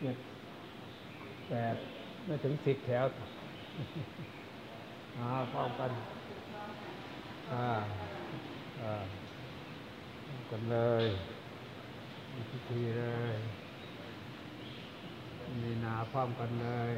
เจ็ดแปดไม่ถึงสิบแถวอาพร้อมกัน อ่า อ่ากันเลยพิธีเลยมีนาพร้อมกันเลย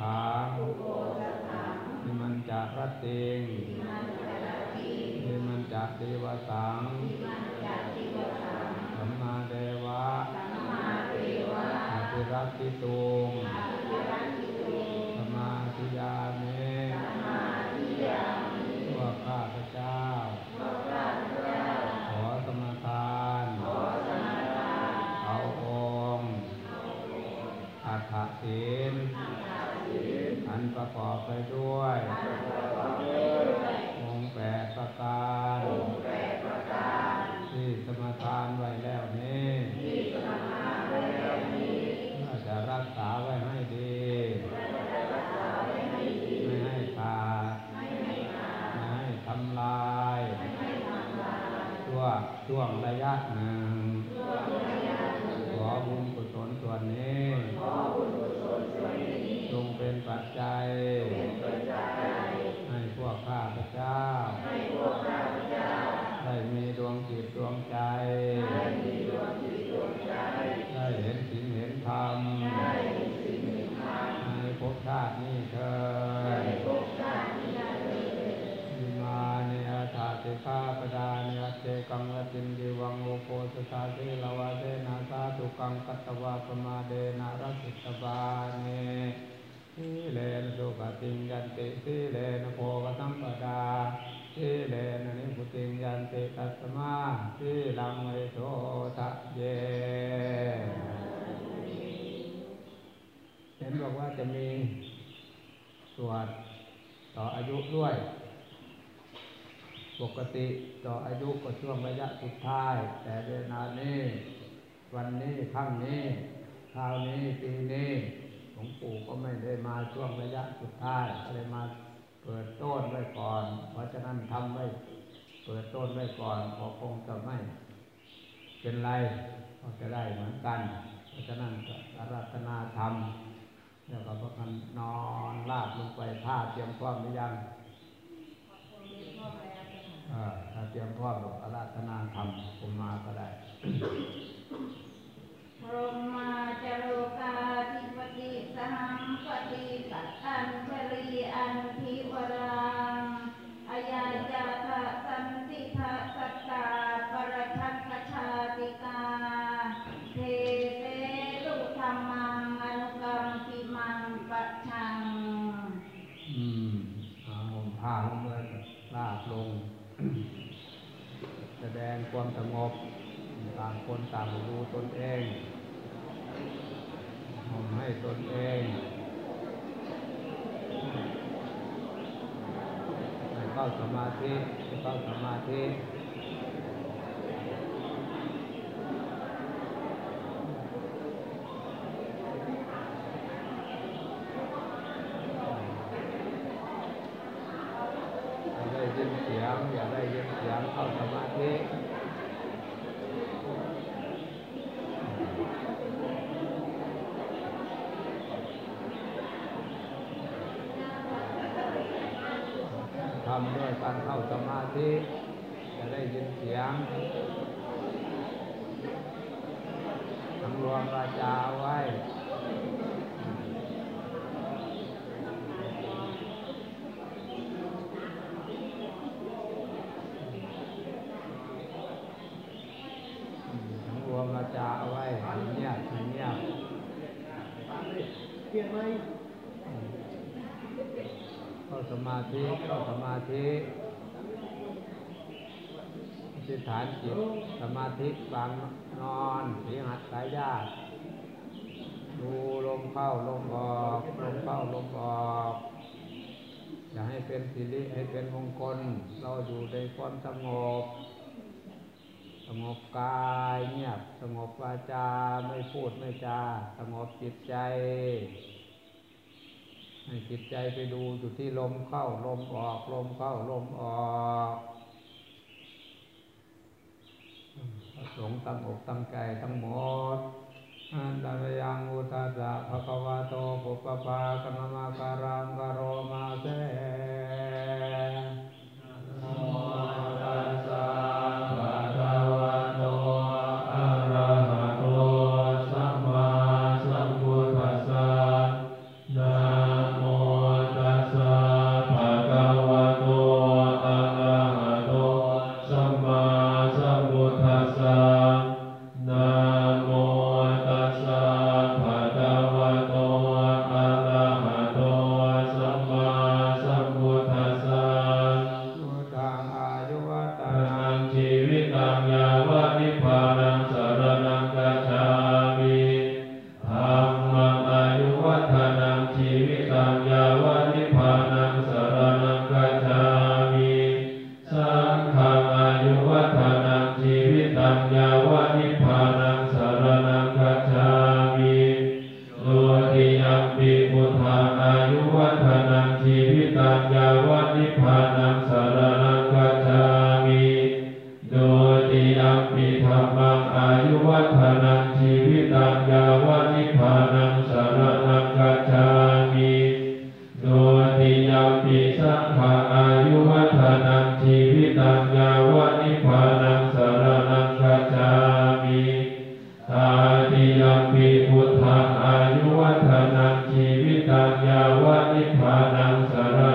ถังนิมันจารติงนิมันจเทวสังสัมมาเดวะอภิรักขิตุง อันประกอบไปด้วย องค์แปดประการ ที่สมทานไว้แล้วนี้เราจะรักษาไว้ให้ดี ไม่ให้ขาด ไม่ให้ทำลายช่วงช่วงระยะหนึ่ง ขอบุญกุศลส่วนนี้จงเป็นปัจจัย ให้พวกข้าพเจ้า ได้มีดวงจิตดวงใจ ได้เห็นสิ่งเห็นธรรม ในภพชาตินี้เถิดอิมาเนอาถาติคาปดาเนอัจเจกังวตินดิวังโลโกสสาเทลวะเดนะสาธุกังกัตตวะปมาเดนะรัสสิตบาเนสีเลนะสุขติงยันติสีเล นะโภกสัมปดาสีเลนะนิพุติยันติตัสมาสีลังเวโสทะเย เห็นบอกว่าจะมีสวดต่ออายุด้วย ปกติต่ออายุก็ช่วงระยะสุดท้าย แต่เวลานี้ วันนี้ครั้งนี้คราวนี้ปีนี้หลวงปู่ก็ไม่ได้มาช่วงระยะสุดท้ายก็เลยมา เปิดต้นไว้ก่อน เพราะฉะนั้นทำไว้เปิดต้นไว้ก่อนก็คงจะไม่เป็นไรก็จะได้เหมือนกัน เพราะฉะนั้นก็อารัธนาธรรมแล้วก็พระกันนอนลาบลงไปท่าเตรียมพร้อมหรือยังเออถ้าเตรียมพร้อมหรอกอาราธนาธรรมผมมาก็ได้ พรหมาจโรกาธิปติสหัมปฏิสัตตันปริอันทิวรังอายาจาทะสันติทะสัตตาปรชักขชาติกา เทเตลุธรรมังอนุกรรมปิมังปัจฉัง อืมเอาห่มผ้าลงเลยลาบลง แสดงความสงบต่างคนต่างรู้ตนเอง ห่มให้ตนเองให้เข้าสมาธิให้เข้าสมาธิ ฐานจิตสมาธิบางนอนสีหัดสายญาติดูลมเข้าลมออกลมเข้าลมออกอย่าให้เป็นสิริให้เป็นมงคล เราอยู่ในความสงบ สงบกายเงียบสงบวาจาไม่พูดไม่จา สงบจิตใจ ให้จิตใจไปดูอยู่ที่ลมเข้าลมออก ลมเข้าลมออก สงฆ์ตั้งอกตั้งใจทั้งหมดอันตรยังอุตตะภะคะวะโตปุปปะกัมมาการา ยาวะนิพพานังสระ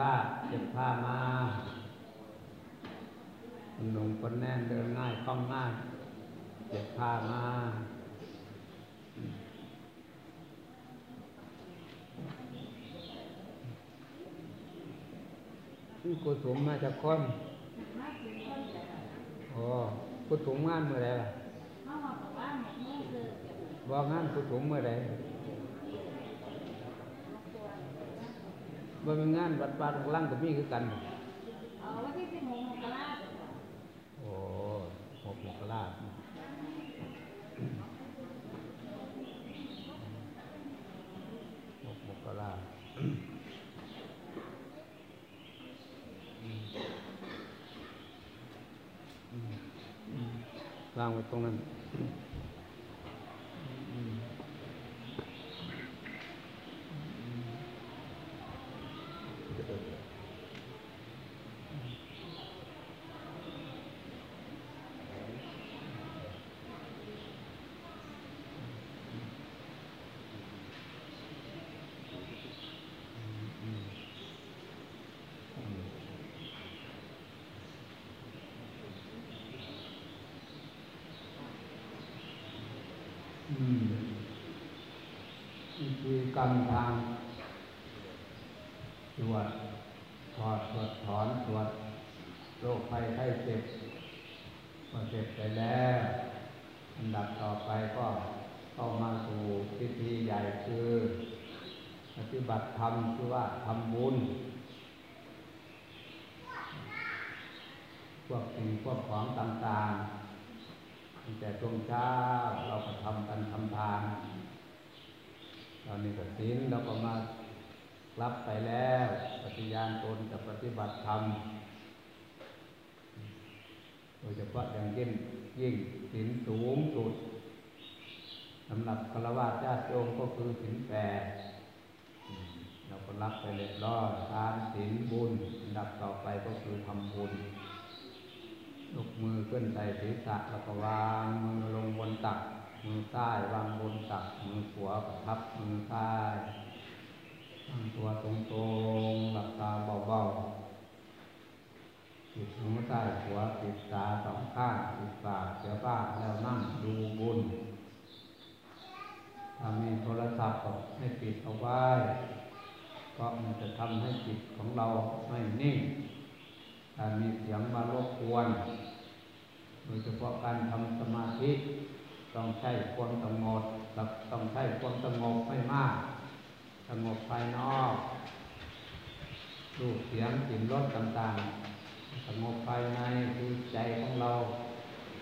ผ้าเย็บผ้ามาคนหนุ่มคนแน่นเดินง่ายคล่องง่ายเย็บผ้ามานี่กูสูงมาจากคนมาถึงคนจะโอ้กูสูงงานเมื่อไรล่ะเขาบอกว่าหมดนี่คือบอกงานกูสูงเมื่อไร บ่เป็นงานวัดป่าตรงล่างกับมีคือกันเอาวันที่สิบหกมกราโอ้หกมกราคมหกมกราคมอืมอืมอืมวางไว้ตรงนั้นอืมอืมนี่คือก รรมทางตรวจถอดตรวจถอนตรวจโรคภัยไข้เจ็บพอเสร็จไปแล้วอันดับต่อไปก็เข้ามาสู่พิธีใหญ่คือ ปฏิบัติธรรมคือว่าทำบุญพวกสิ่งพวกของต่างๆตั้งแต่ช่วงเช้าเราก็ทำกันทำทาน ตอนนี้ก็ศีลเราก็มารับไปแล้ว ปฏิญาณตนจะปฏิบัติธรรมโดยเฉพาะอย่างยิ่งยิ่งศีลสูงสุดสำหรับฆราวาสญาติโยมก็คือศีลแปดเราก็รับไปเลยรอดทานศีลบุญอันดับต่อไปก็คือทำบุญยกมือขึ้นใส่ศีรษะแล้วก็วางมือลงบนตัก มือซ้ายวางบนตักมือขวาประทับมือซ้ายตั้งตัวตรงๆหลับตาเบาๆปิดหูซ้ายขวาปิดตาสองข้างปิดปากเสียบ้าแล้วนั่งดูบุญถ้ามีโทรศัพท์ก็ให้ปิดเอาไว้เพราะมันจะทำให้จิตของเราไม่นิ่งถ้ามีเสียงมารบกวนโดยเฉพาะการทำสมาธิ ต้องใช้ความสงบต้องใช้ความสงบไม่มาก สงบภายนอกรูปเสียงกลิ่นรสต่างๆ สงบภายในคือใจของเรา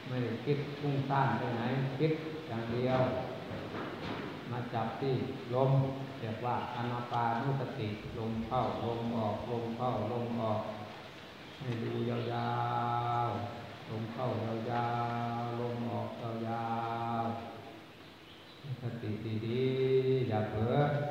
ไม่ได้คิดพุ่งสร้างไปไหนคิดอย่างเดียว มาจับที่ลมเรียกว่าอนาปานุสติลมเข้าลมออกลมเข้าลมออกให้ดูยาวๆลมเข้ายาวๆลมออกยาว ๆ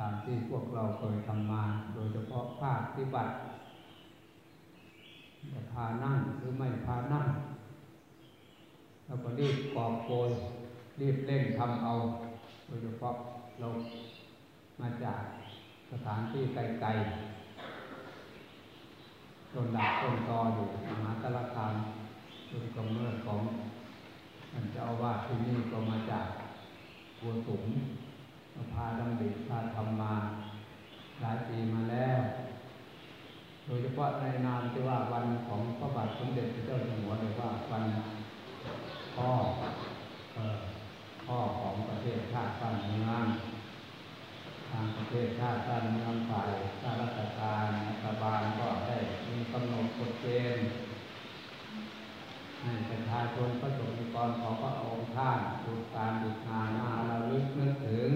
ตามที่พวกเราเคยทำมา โดยเฉพาะภาคปฏิบัติจะพานั่งหรือไม่พานั่งเราก็รีบกอบโกยรีบเร่งทำเอา โดยเฉพาะเรามาจากสถานที่ไกลๆต้นดักต้นตออยู่มหาสารคามต้นกำเนิดของท่านเจ้าอาวาที่นี่ก็มาจากบัวสุม พาดังดิพาทำมาหลายปีมาแล้ว โดยเฉพาะในนามที่ว่าวันของพระบาทสมเด็จพระเจ้าอยู่หัวเลยว่าวันพ่อพ่อของประเทศชาติบ้านเมืองทางประเทศชาติบ้านเมืองฝ่ายข้าราชการรัฐบาลก็ได้มีกำหนดกฎเกณฑ์ให้ประชาชนประสบนิกรของพระองค์ท่านดูการดูงานมาเราลึกนึกถึง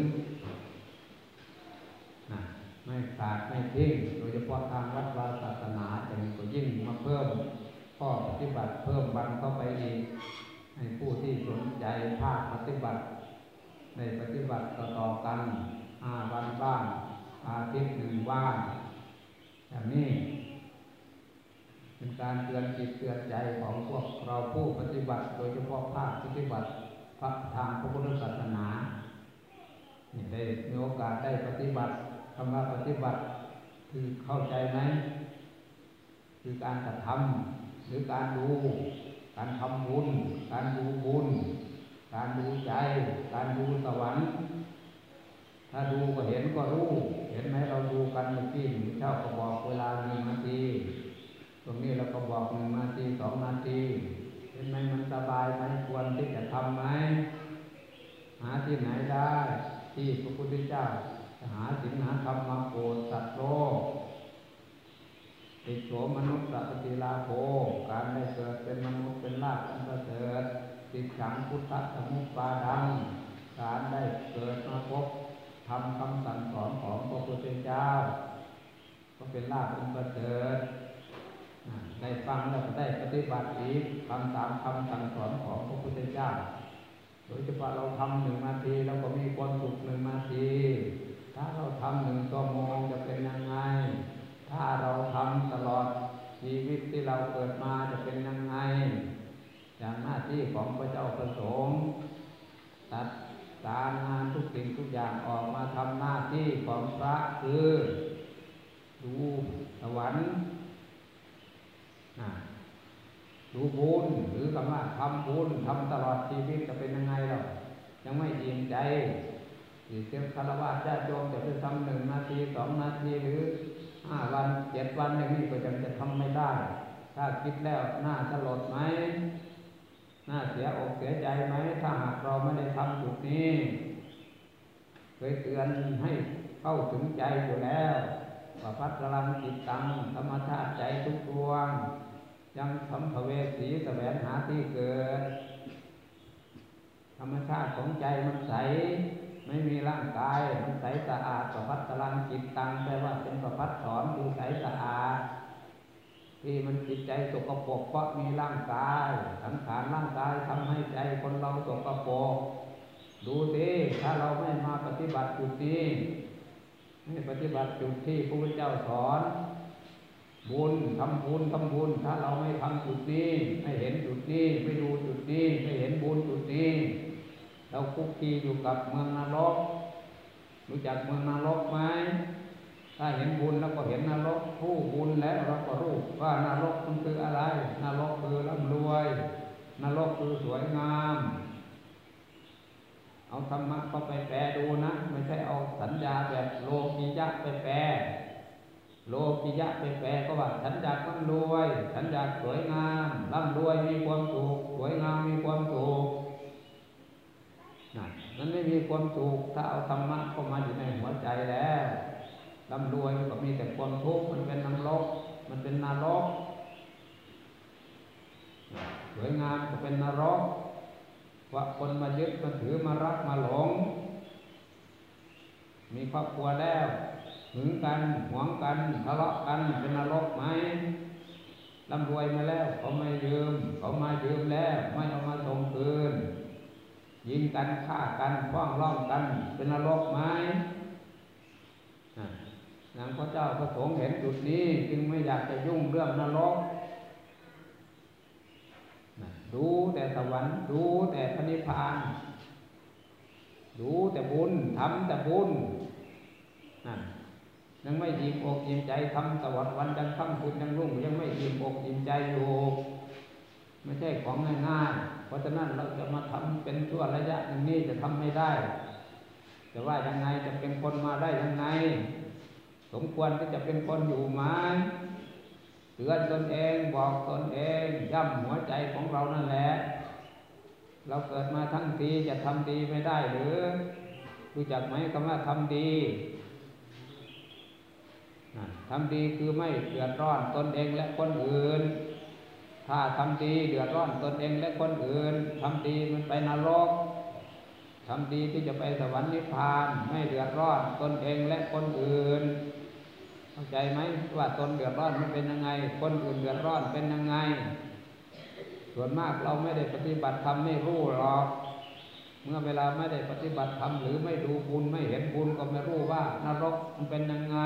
ไม่ขาดไม่ทิ้งโดยเฉพาะทางวัดวาศาสนาจะมีก็ยิ่งมาเพิ่มข้อปฏิบัติเพิ่มบันเข้าไปอีกให้ผู้ที่สนใจภาคปฏิบัติในปฏิบัติต่อๆกันห้าวันบ้างอาทิตย์หนึ่งว่างอย่างนี้เป็นการเตือนจิตเตือนใจของพวกเราผู้ปฏิบัติ โดยเฉพาะภาคปฏิบัติพระทางพระพุทธศาสนาได้มีโอกาสได้ปฏิบัติ คำว่าปฏิบัติคือเข้าใจไหมคือการกระทำหรือการดู การทำบุญ การดูบุญ การดูใจ การดูสวรรค์ ถ้าดูก็เห็นก็รู้ เห็นไหมเราดูกันเมื่อกี้เจ้าก็บอกเวลาหนึ่งนาที ตรงนี้เราก็บอกหนึ่งนาทีสองนาที เห็นไหมมันสบายไหมควรที่จะทำไหมหาที่ไหนได้ ที่พระพุทธเจ้า หาสิ่งหาธรรมมาโปรดสัตว์โลกติโสมนุษย์สัพติลาโภการได้เกิดเป็นมนุษย์เป็นลาภอันประเสริฐติดขังพุทธสมุปปาดังการได้เกิดมาพบทำคำสั่งสอนของพระพุทธเจ้า ก็เป็นลาภอันประเสริฐได้ฟังแล้วก็ได้ปฏิบัติอีกทำตามคำสั่งสอนของพระพุทธเจ้า โดยเฉพาะเราทำหนึ่งนาทีแล้วก็มีความสุขหนึ่งนาที ถ้าเราทำหนึ่งชั่วโมงจะเป็นยังไง ถ้าเราทำตลอดชีวิตที่เราเกิดมาจะเป็นยังไง อย่างหน้าที่ของพระเจ้าประสงค์ตัดการงานทุกสิ่งทุกอย่างออกมาทำหน้าที่ของพระคือดูสวรรค์ดูบุญหรือคำว่าทำบุญทำตลอดชีวิตจะเป็นยังไงเรายังไม่อิ่มใจ หรือเจ้าคารวะญาติโยมจะไปทำหนึ่งนาทีสองนาทีหรือห้าวันเจ็ดวันอย่างนี้ก็ยังจะทำไม่ได้ ถ้าคิดแล้วน่าสลดไหมน่าเสียอกเสียใจไหมถ้าหากเราไม่ได้ทำจุดนี้เคยเตือนให้เข้าถึงใจอยู่แล้วว่าพัฒลังจิตตังธรรมชาติใจทุกดวง ยังสัมภเวสีแสวงหาที่เกิด ธรรมชาติของใจมันใส ไม่มีร่างกายมันใสสะอาดประพัดตลังจิตตังแปลว่าเป็นประพัดสอนดูใสสะอาดที่มันจิตใจสกปรกเพราะมีร่างกายสังขารร่างกายทำให้ใจคนเราสกปรกดูสิถ้าเราไม่มาปฏิบัติจุดนี้ไม่ปฏิบัติจุดที่พระพุทธเจ้าสอน บุญทำบุญทำบุญ ถ้าเราไม่ทำจุดนี้ ไม่เห็นจุดนี้ ไม่ดูจุดนี้ ไม่เห็นบุญจุดนี้ เราคุกคีอยู่กับเมืองนรกรู้จักเมืองนรกไหมถ้าเห็นบุญแล้วก็เห็นนรกผู้บุญแล้วเราก็รู้ว่านรกมันคืออะไร นรกคือร่ำรวย นรกคือสวยงาม เอาธรรมะเข้าไปแปลดูนะ ไม่ใช่เอาสัญญาแบบโลกียะไปแปลโลกิยะไปแปลก็ว่าฉันอยากร่ำรวย ฉันอยากสวยงามร่ำรวยมีความสุขสวยงามมีความสุข มันไม่มีความสุขถ้าเอาธรรมะเข้ามาอยู่ในหัวใจแล้วร่ำรวยก็มีแต่ความทุกข์มันเป็นนรกมันเป็นนรกสวยงามก็เป็นนรกว่าคนมายึดมาถือมารักมาหลง มีครอบครัวแล้วหึงกันหวงกันทะเลาะกันเป็นนรกไหมร่ำรวยมาแล้วเขาไม่ยืมเขามายืมแล้ว ไม่เอามาส่งคืน ยิงกันฆ่ากันฟ้องร้องกัน เป็นนรกไหมนางพระเจ้าพระสงฆ์เห็นจุดนี้ จึงไม่อยากจะยุ่งเรื่องนรกดูแต่สวรรค์ดูแต่พระนิพพาน ดูแต่บุญทำแต่บุญนั่นยังไม่ยิ้มอกยิ้มใจทำสวัสดิ์วันยังค่ำคืนยังรุ่งยังไม่ยิ้มอกยิ้มใจอยู่ ไม่ใช่ของง่ายๆ ราะฉะนั้นเราจะมาทำเป็นชั่วระยะอย่างนี้จะทำไม่ได้จะว่ายังไงจะเป็นคนมาได้ยังไง สมควรที่จะเป็นคนอยู่ไหมเตือนตนเองบอกตนเองย่ำหัวใจของเรานั่นแหละ เราเกิดมาทั้งทีจะทำดีไม่ได้หรือรู้จักไหมคำว่าทำดีทำดีคือไม่เดือดร้อนตนเองและคนอื่น ถ้าทำดีเดือดร้อนตนเองและคนอื่นทำดีมันไปนรกทำดีที่จะไปสวรรค์นิพพานไม่เดือดร้อนตนเองและคนอื่นเข้าใจไหมว่าตนเดือดร้อนมันเป็นยังไง คนอื่นเดือดร้อนเป็นยังไง ส่วนมากเราไม่ได้ปฏิบัติธรรมไม่รู้หรอกเมื่อเวลาไม่ได้ปฏิบัติธรรมหรือไม่ดูบุญไม่เห็นบุญก็ไม่รู้ว่านรกมันเป็นยังไง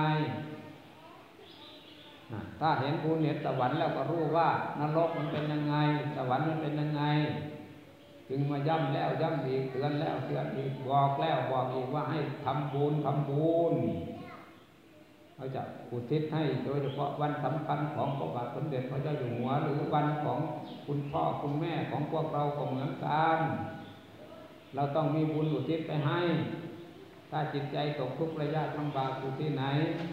ถ้าเห็นบุญเห็นสวรรค์แล้วก็รู้ว่านรกมันเป็นยังไง สวรรค์มันเป็นยังไงจึงมาย้ำแล้วย้ำอีกเตือนแล้วเตือนอีกบอกแล้วบอกอีกว่าให้ทำบุญทำบุญเราจะอุทิศให้โดยเฉพาะวันสำคัญของพระบาทสมเด็จพระเจ้าอยู่หัว หรือวันของคุณพ่อคุณแม่ของพวกเราก็เหมือนกัน เราต้องมีบุญอุทิศไปให้ ถ้าจิตใจตกทุกข์ระยะลำบากอยู่ที่ไหน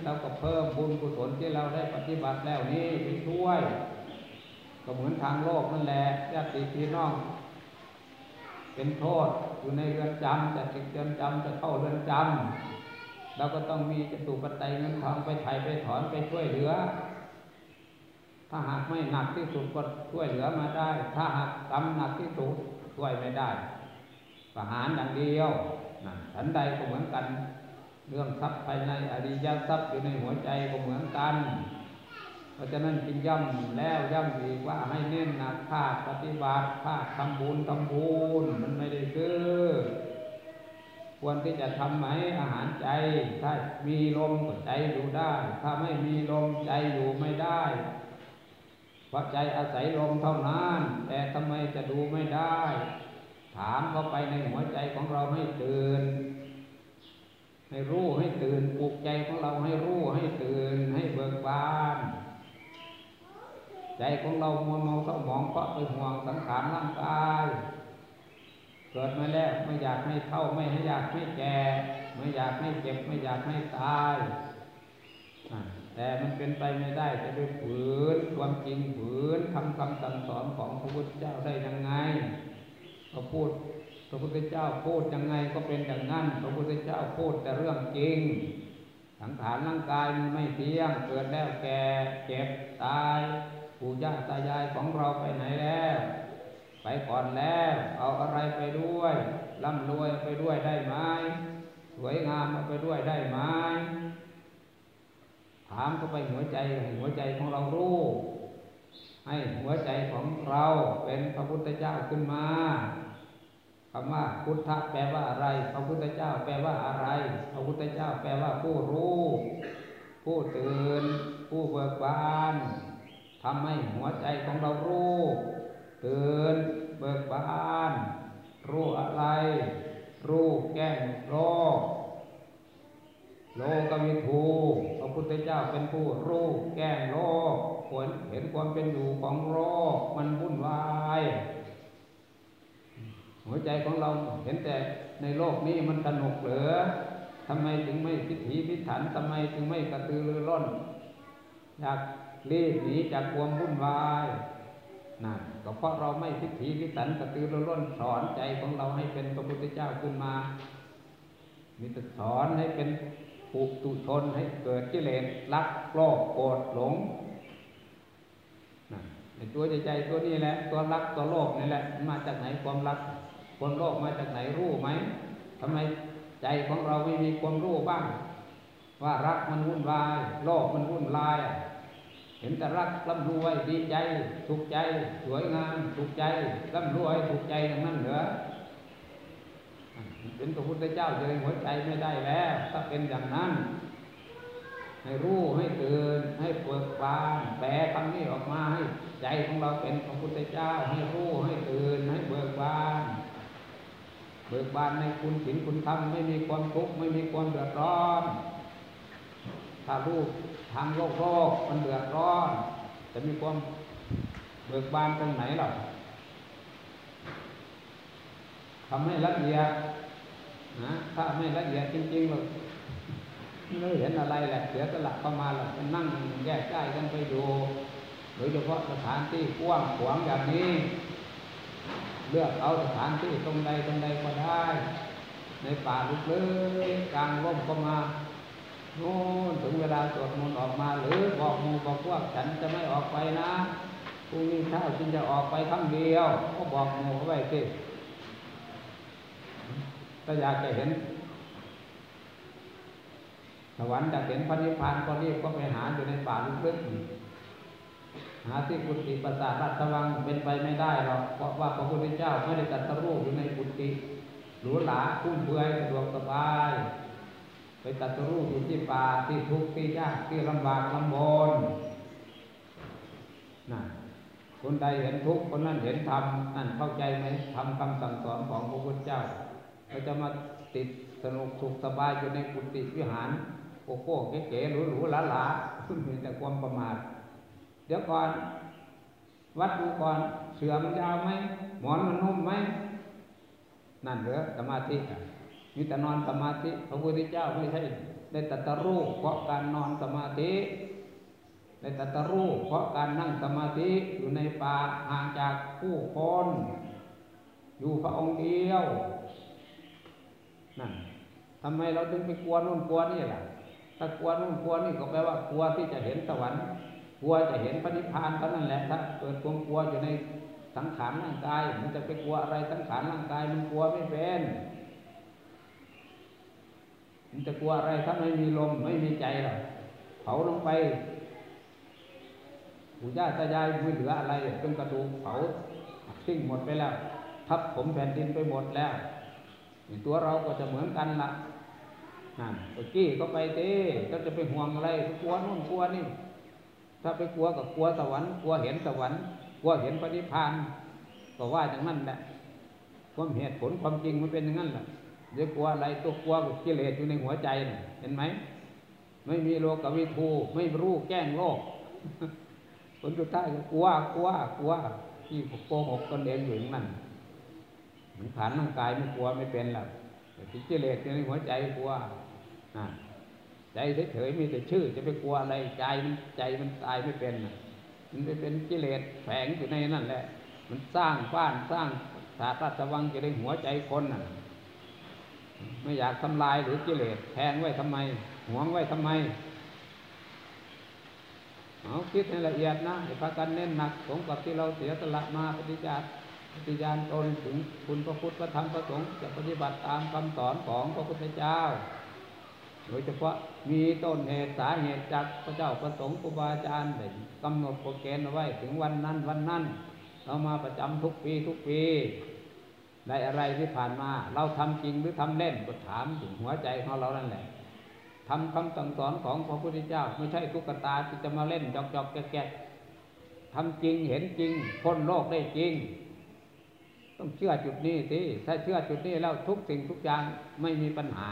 เราก็เพิ่มบุญกุศลที่เราได้ปฏิบัติแล้วนี้ไปช่วย ก็เหมือนทางโลกนั่นแหละญาติพี่น้อง เป็นโทษอยู่ในเรือนจำจะติดเรือนจำจะเข้าเรือนจำเราก็ต้องมีจตุปัจจัยเงินทองไปไถ่ไปถอนไปช่วยเหลือ ถ้าหากไม่หนักที่สุดก็ช่วยเหลือมาได้ ถ้าหากกำหนักที่สุดช่วยไม่ได้ประหารอย่างเดียว ฉันใดก็เหมือนกัน เรื่องทรัพย์ภายในอริยทรัพย์อยู่ในหัวใจก็เหมือนกัน เพราะฉะนั้นจึงย่ำแล้วย่ำอีกว่าให้เน้นหนักภาคปฏิบัติภาคทำบุญทำบุญมันไม่ได้คือควรที่จะทำไหมอาหารใจ ถ้ามีลมก็ใจอยู่ได้ ถ้าไม่มีลมใจอยู่ไม่ได้เพราะใจอาศัยลมเท่านั้น แต่ทำไมจะดูไม่ได้ ถามเข้าไปในหัวใจของเราให้ตื่น ให้รู้ให้ตื่นปลุกใจของเราให้รู้ให้ตื่นให้เบิกบาน ใจของเรามัวเมาเศร้าหมองเพราะไปห่วงสังขารร่างกายเกิดมาแล้วไม่อยากให้เท่าไม่ให้อยากให้แก่ไม่อยากให้เจ็บไม่อยากให้ตายแต่มันเป็นไปไม่ได้จะไปฝืนความจริงฝืนทำคำสั่งสอนของพระพุทธเจ้าได้ยังไง เขาพูดพระพุทธเจ้าพูดยังไงก็เป็นอย่างนั้น พระพุทธเจ้าพูดแต่เรื่องจริง สังขารร่างกายมันไม่เที่ยง เกิดแล้วแก่เจ็บตายปู่ย่าตายายของเราไปไหนแล้ว ไปก่อนแล้ว เอาอะไรไปด้วยร่ำรวยไปด้วยได้ไหมสวยงามเอาไปด้วยได้ไหมถามเข้าไปหัวใจหัวใจของเรารู้ให้หัวใจของเราเป็นพระพุทธเจ้าขึ้นมา คำว่าพุทธะแปลว่าอะไร พระพุทธเจ้าแปลว่าอะไร พระพุทธเจ้าแปลว่าผู้รู้ ผู้ตื่น ผู้เบิกบานทำให้หัวใจของเรารู้ ตื่น เบิกบาน รู้อะไร รู้แก้โรคโลกวิทูพระพุทธเจ้าเป็นผู้รู้แก้งโลกควรเห็นความเป็นอยู่ของโลกมันวุ่นวาย หัวใจของเราเห็นแต่ในโลกนี้มันสนุกเหลือทำไมถึงไม่พิถีพิถันทำไมถึงไม่กระตือรือร้นอยากรีบหนีจากความวุ่นวายนั่นก็เพราะเราไม่พิถีพิถันกระตือรือร้นสอนใจของเราให้เป็นพระพุทธเจ้าขึ้นมา มีแต่สอนให้เป็นปุตุชนให้เกิดกิเลสรักโลภโกรธหลงในตัวใจใจตัวนี้แหละ ตัวรักตัวโลภนี่แหละมาจากไหนความรัก ความโลภมาจากไหนรู้ไหมทำไมใจของเราไม่มีความรู้บ้าง ว่ารักมันวุ่นวายโลภมันวุ่นวายเห็นแต่รักร่ำรวยดีใจสุขใจ สวยงามสุขใจร่ำรวยสุขใจอย่างนั้นเหรอเป็นพระพุทธเจ้าจะหัวใจไม่ได้แล้ว ถ้าเป็นอย่างนั้น ให้รู้ให้ตื่นให้เปิดบานแปลคำนี้ออกมาให้ใจของเราเป็นพระพุทธเจ้า ให้รู้ให้ตื่นให้เบิกบาน เบิกบานในคุณศีลคุณธรรมไม่มีความทุกข์ไม่มีความเดือดร้อนถ้ารู้ทางโลกโลกมันเดือดร้อน จะมีความเบิกบานตรงไหนหรอทำให้ละเอียดนะถ้าไม่ละเอียดจริงๆหรอกไม่เห็นอะไรแหละเสียสละเข้ามาหรอกนั่งแยกใจกันไปดูโดยเฉพาะสถานที่กว้างขวางอย่างนี้ เลือกเอาสถานที่ตรงใดตรงใดก็ได้ ในป่าลึกเลยกลางร่มก็มาโน่นถึงเวลาสวดมนต์ออกมา หรือบอกมูบอกพวกฉันจะไม่ออกไปนะพรุ่งนี้เช้าฉันจะออกไปครั้งเดียว ก็บอกมูเขาไว้สิถ้าอยากจะเห็นสวรรค์จะเห็นพระนิพพานก็รีบก็ไปหาอยู่ในป่าลึกๆ หาที่กุฏิปราสาทราชวังเป็นไปไม่ได้หรอกเพราะว่าพระพุทธเจ้าไม่ได้ตรัสรู้อยู่ในกุฏิหรูหราคุ้มเฟือยสะดวกสบาย ไปตรัสรู้อยู่ที่ป่าที่ทุกข์ที่ยากที่ลำบากลำบนนะคนใดเห็นทุกข์คนนั้นเห็นธรรมนั่นเข้าใจไหมทำคำสั่งสอนของพระพุทธเจ้าเราจะมาติดสนุกสุขสบายอยู่ในกุฏิวิหารโอ้โหเก๋ๆหรูๆหลาๆมีแต่ความประมาท เดี๋ยวก่อน วัดดูก่อนเสือมันยาวไหมหมอนมันนุ่มไหมนั่นเหรอสมาธิมีแต่นอนสมาธิพระพุทธเจ้าไม่ใช่ได้ตัตรู้เพราะการนอนสมาธิได้ตัตรู้เพราะการนั่งสมาธิอยู่ในป่าห่างจากผู้คนอยู่พระองค์เดียวนั่นทำไมเราถึงไปกลัวนู่นกลัวนี่ล่ะ ถ้ากลัวนู่นกลัวนี่ก็แปลว่ากลัวที่จะเห็นสวรรค์ กลัวจะเห็นพระนิพพานเท่านั้นแหละถ้าเกิดความกลัวอยู่ในสังขารร่างกาย มันจะไปกลัวอะไรสังขารร่างกายมันกลัวไม่เป็นมันจะกลัวอะไรถ้าไม่มีลมไม่มีใจหรอกเผาลงไปปู่ย่าตายายไม่เหลืออะไรเป็นกระดูกเผาทิ้งหมดไปแล้ว ทับผมแผ่นดินไปหมดแล้วตัวเราก็จะเหมือนกันละนั่นไปกี้ก็ไปเต้ก็จะไปห่วงอะไรกลัวนู่นกลัวนี่ ถ้าไปกลัวก็กลัวสวรรค์กลัวเห็นสวรรค์กลัวเห็นพระนิพานก็ว่าอย่างนั้นแหละความเหตุผลความจริงมันเป็นอย่างนั้นแหละเดี๋ยวกลัวอะไรตัวกลัวกิเลสอยู่ในหัวใจเห็นไหมไม่มีโลกวิทูไม่รู้แก้งโลกผลสุดท้ายก็กลัวกลัวกลัวที่โกหกตนเองอยู่นั่นมันผ่านร่างกายไม่กลัวไม่เป็นหรอกแต่ที่กิเลสอยู่ในหัวใจกลัว ใจเฉยๆมีแต่ชื่อ จะไปกลัวอะไรใจมันใจมันตายไม่เป็นมันไปเป็นกิเลสแฝงอยู่ในนั่นแหละ มันสร้างบ้านสร้างสาราสวังจะได้หัวใจคนน่ะ ไม่อยากทำลายหรือกิเลสแทงไว้ทำไมหวงไว้ทำไมเอาคิดให้ละเอียดนะอย่าพากันเน้นหนักสมกับที่เราเสียสละมาปฏิจารปฏิญาณตนถึงคุณพระพุทธพระธรรมพระสงฆ์จะปฏิบัติตามคำสอนของพระพุทธเจ้า โดยเฉพาะมีต้นเหตุสาเหตุจากพระเจ้าประสงค์ครูบาอาจารย์ได้กำหนดโปรแกรมเอาไว้ถึงวันนั้นวันนั้น เรามาประจำทุกปีทุกปีได้อะไรที่ผ่านมา เราทำจริงหรือทำเล่นก็ถามถึงหัวใจของเรานั่นแหละทำคำสั่งสอนของพระพุทธเจ้า ไม่ใช่ตุ๊กตาที่จะมาเล่นจอกจอกแกะแกะทำจริงเห็นจริงพ้นโลกได้จริง ต้องเชื่อจุดนี้สิถ้าเชื่อจุดนี้แล้วทุกสิ่งทุกอย่างไม่มีปัญหา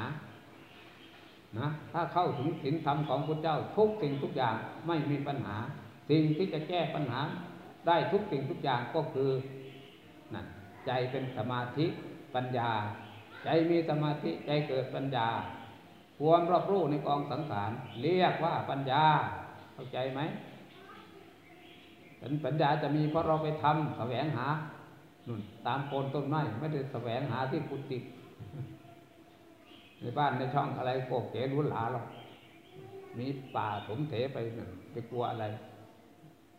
นะถ้าเข้าถึงศีลธรรมของพระเจ้าทุกสิ่งทุกอย่างไม่มีปัญหา สิ่งที่จะแก้ปัญหาได้ทุกสิ่งทุกอย่างก็คือนั่นใจเป็นสมาธิปัญญา ใจมีสมาธิใจเกิดปัญญา ความรอบรู้ในกองสังขารเรียกว่าปัญญา เข้าใจไหมเป็นปัญญาจะมีเพราะเราไปทำแสวงหานุ่นตามโคนต้นไม้ไม่ได้แสวงหาที่กุฏิ ในบ้านในช่องอะไรโกเก๋รุนหลาหรอกมีป่าถมเถไปไปกลัวอะไร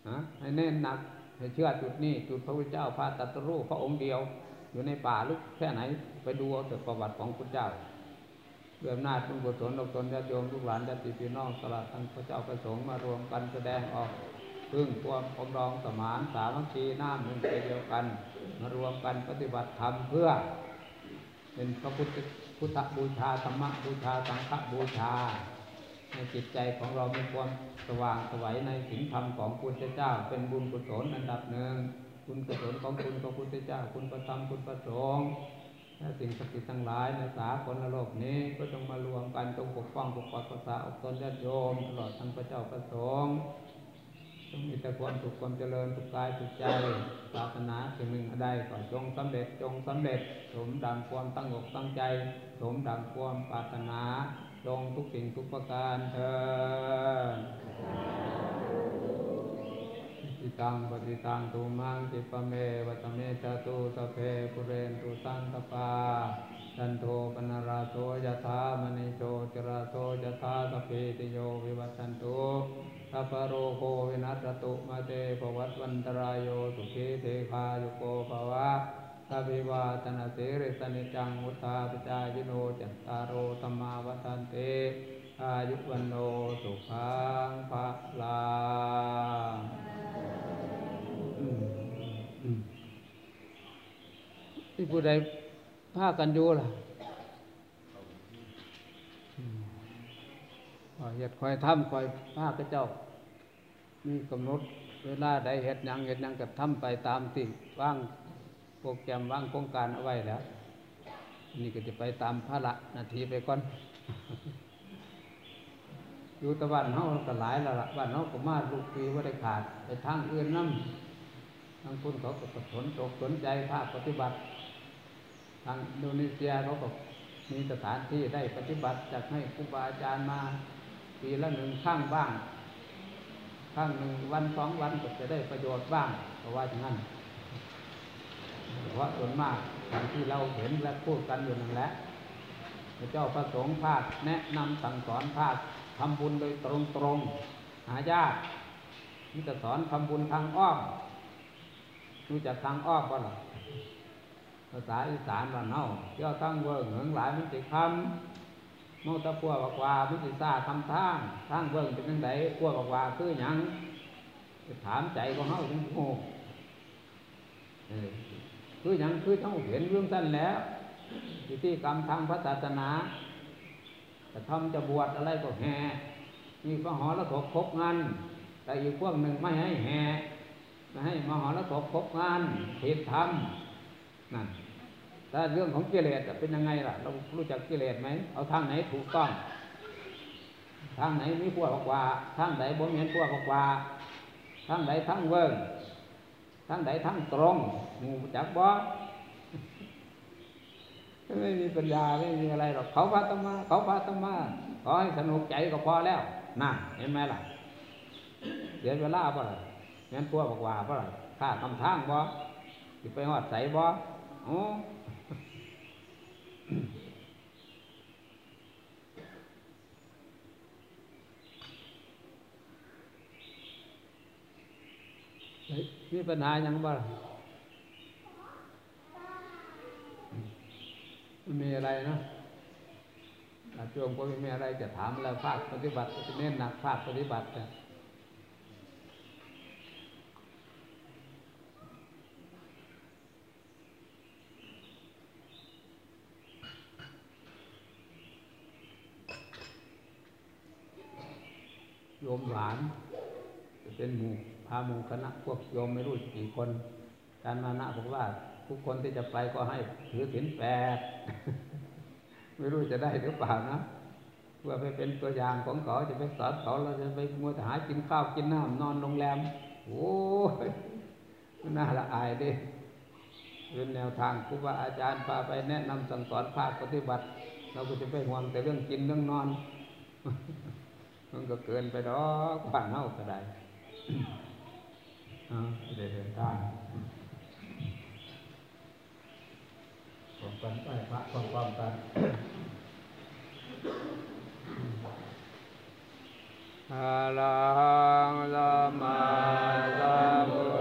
ฮะให้แน่นหนัก ให้เชื่อจุดนี้จุดพระพุทธเจ้าพาตัตรู้พระองค์เดียว อยู่ในป่าลึกแค่ไหนไปดูเอาแต่ประวัติของพระเจ้าด้วยอำนาจบุญกุศลอกตนญาติโยมลูกหลานญาติพี่น้องตลอดทั้งพระเจ้าประสงค์มารวมกันแสดงออกพึ่งความรองดองสมานสามัคคีน้ำหนึ่งเดียวกัน มารวมกันปฏิบัติธรรมเพื่อ เป็นพระพุทธ พุทธบูชาธรรมบูชาสังฆบูชา ในจิตใจของเรามีความสว่างสวัยในศีลธรรมของพุทธเจ้า เป็นบุญกุศลอันดับหนึ่งคุณกุศลของคุณพระพุทธเจ้า คุณประธรรมคุณประสงค์และสิ่งศักดิ์สิทธิ์ทั้งหลายในสากลโลกนี้ก็จงมารวมกันจงปกป้องปกปักรักษาอกตนญาติโยมตลอดทั้งพระเจ้าประสงค์ จงมีแต่ความสุขความเจริญสุขกายสุขใจปรารถนาสิ่งหนึ่งใดก็จงสำเร็จจงสำเร็จ สมดังความตั้งอกตั้งใจ สมดังความปรารถนา จงทุกสิ่งทุกประการเถิด อิจฉิตังปัตถิตังตุมหัง ขิปปะเมวะ สะมิชฌะตุ สัพเพปูเรนตุสังกัปปาจันโทปัณณะระโส ยะถา มะณิโชติระโสยถาสพเพติโยวิวัชันตุสัพโรโควินัสตุมาเตภวัตวันตรายโยสุขีเทคายุโกภวะสัพพิวาตนาเสริสนิจังมุทธาปิจายโนจัตตารโอธรรมาวันเต อายุวันโนสุขังภะลาที่ผู้ใดพากันอยู่ล่ะอืมคอยเหตุคอยทำคอยพากระเจ้า มีกำหนดเวลาใดเหตุยังเหตุยังก็ทำไปตามที่ว่างโปรแกรมว่างโครงการเอาไว้แล้ว นี่ก็จะไปตามภาระนาทีไปก่อน อยู่ตะวันเฮาก็หลายแล้วล่ะบ้านเฮาก็มาลูกปีว่าได้ขาดไปทางอื่นนำทางคุณเขาก็สนตกสนใจภาคปฏิบัติ ทางอินโดนีเซียเขาก็มีสถานที่ได้ปฏิบัติจัดให้ครูบาอาจารย์มา ปีละหนึ่งข้างบ้าง ข้างหนึ่งวันสองวันก็จะได้ประโยชน์บ้างเพราะว่าอย่างนั้นเพราะส่วนมากทางที่เราเห็นและพูดกันอยู่นั่นแหละพระเจ้าประสงค์ภาคแนะนำสั่งสอนภาค ทำบุญโดยตรงตรงๆหายากนี่จะสอนทำบุญทางอ้อมรู้จักทางอ้อมป่ะหรอภาษาอีสานบ้าเนเฮาเที่ยวตั้งเวิร์งเหิงหลายมันจะคำโมตะพัวบอกว่ามิจิซาทำทางทางเบิ่งเป็นยังไงพัวบอกว่าคือหยังจะถามใจของเฮาถึงโง่คือหยังคือเฮาเห็นเรื่องสั้นแล้วพิธีกรรมทางพระศาสนา จะทำจะบวชอะไรก็แห่มีพระหอระศพครบงานแต่อีกพวกหนึ่งไม่ให้แห่ไม่ให้มหรสพครบงานผิดธรรมนั่นถ้าเรื่องของกิเลสจะเป็นยังไงล่ะ เรารู้จักกิเลสไหมเอาทางไหนถูกต้อง ทางไหนมีพวกกว่า ทางไหนบ่มีเห็นพวกกว่า ทางไหนทางเวิงทางไหนทางตรงหมูจักบ่ ไม่มีปัญญาไม่มีอะไรหรอกเขาพาตมาเขาพาตมาขอให้สนุกใจก็พอแล้วน่ะเห็นไหมล่ะเสียเวลาเป่ะล่ะงั้นพวกบอกว่าเปล่ะข้าคำทางบ่สิไปหอดใสบ่โอ้เฮ้ยมีปัญหาหยังบ่ล่ะ ไม่มีอะไรนะอาจวงก็ไม่มีอะไรจะถามแล้วภาคปฏิบัติจะเน้นหนักภาคปฏิบัติเนี่โยมหลานจะเป็นหมู่พาหมู่คณะพวกโยมไม่รู้กี่คนการมานะบอกว่า ทุกคนที่จะไปก็ให้ถือศีลแปดไม่รู้จะได้หรือเปล่านะเพื่อไปเป็นตัวอย่างของเขาจะไปสอนเขาเราจะไปมัวแต่หากินข้าวกินน้ำนอนโรงแรมโอ้ยน่าละอายดิเป็นแนวทางครูบาอาจารย์พาไปแนะนำสั่งสอนภาคปฏิบัติ เราก็จะไปห่วงแต่เรื่องกินเรื่องนอน มันก็เกินไปดอกบ้านเฮาก็ได้อ่าเดินทาง กันไอ้พระความความกันอะระหังสัมมาสัมพุท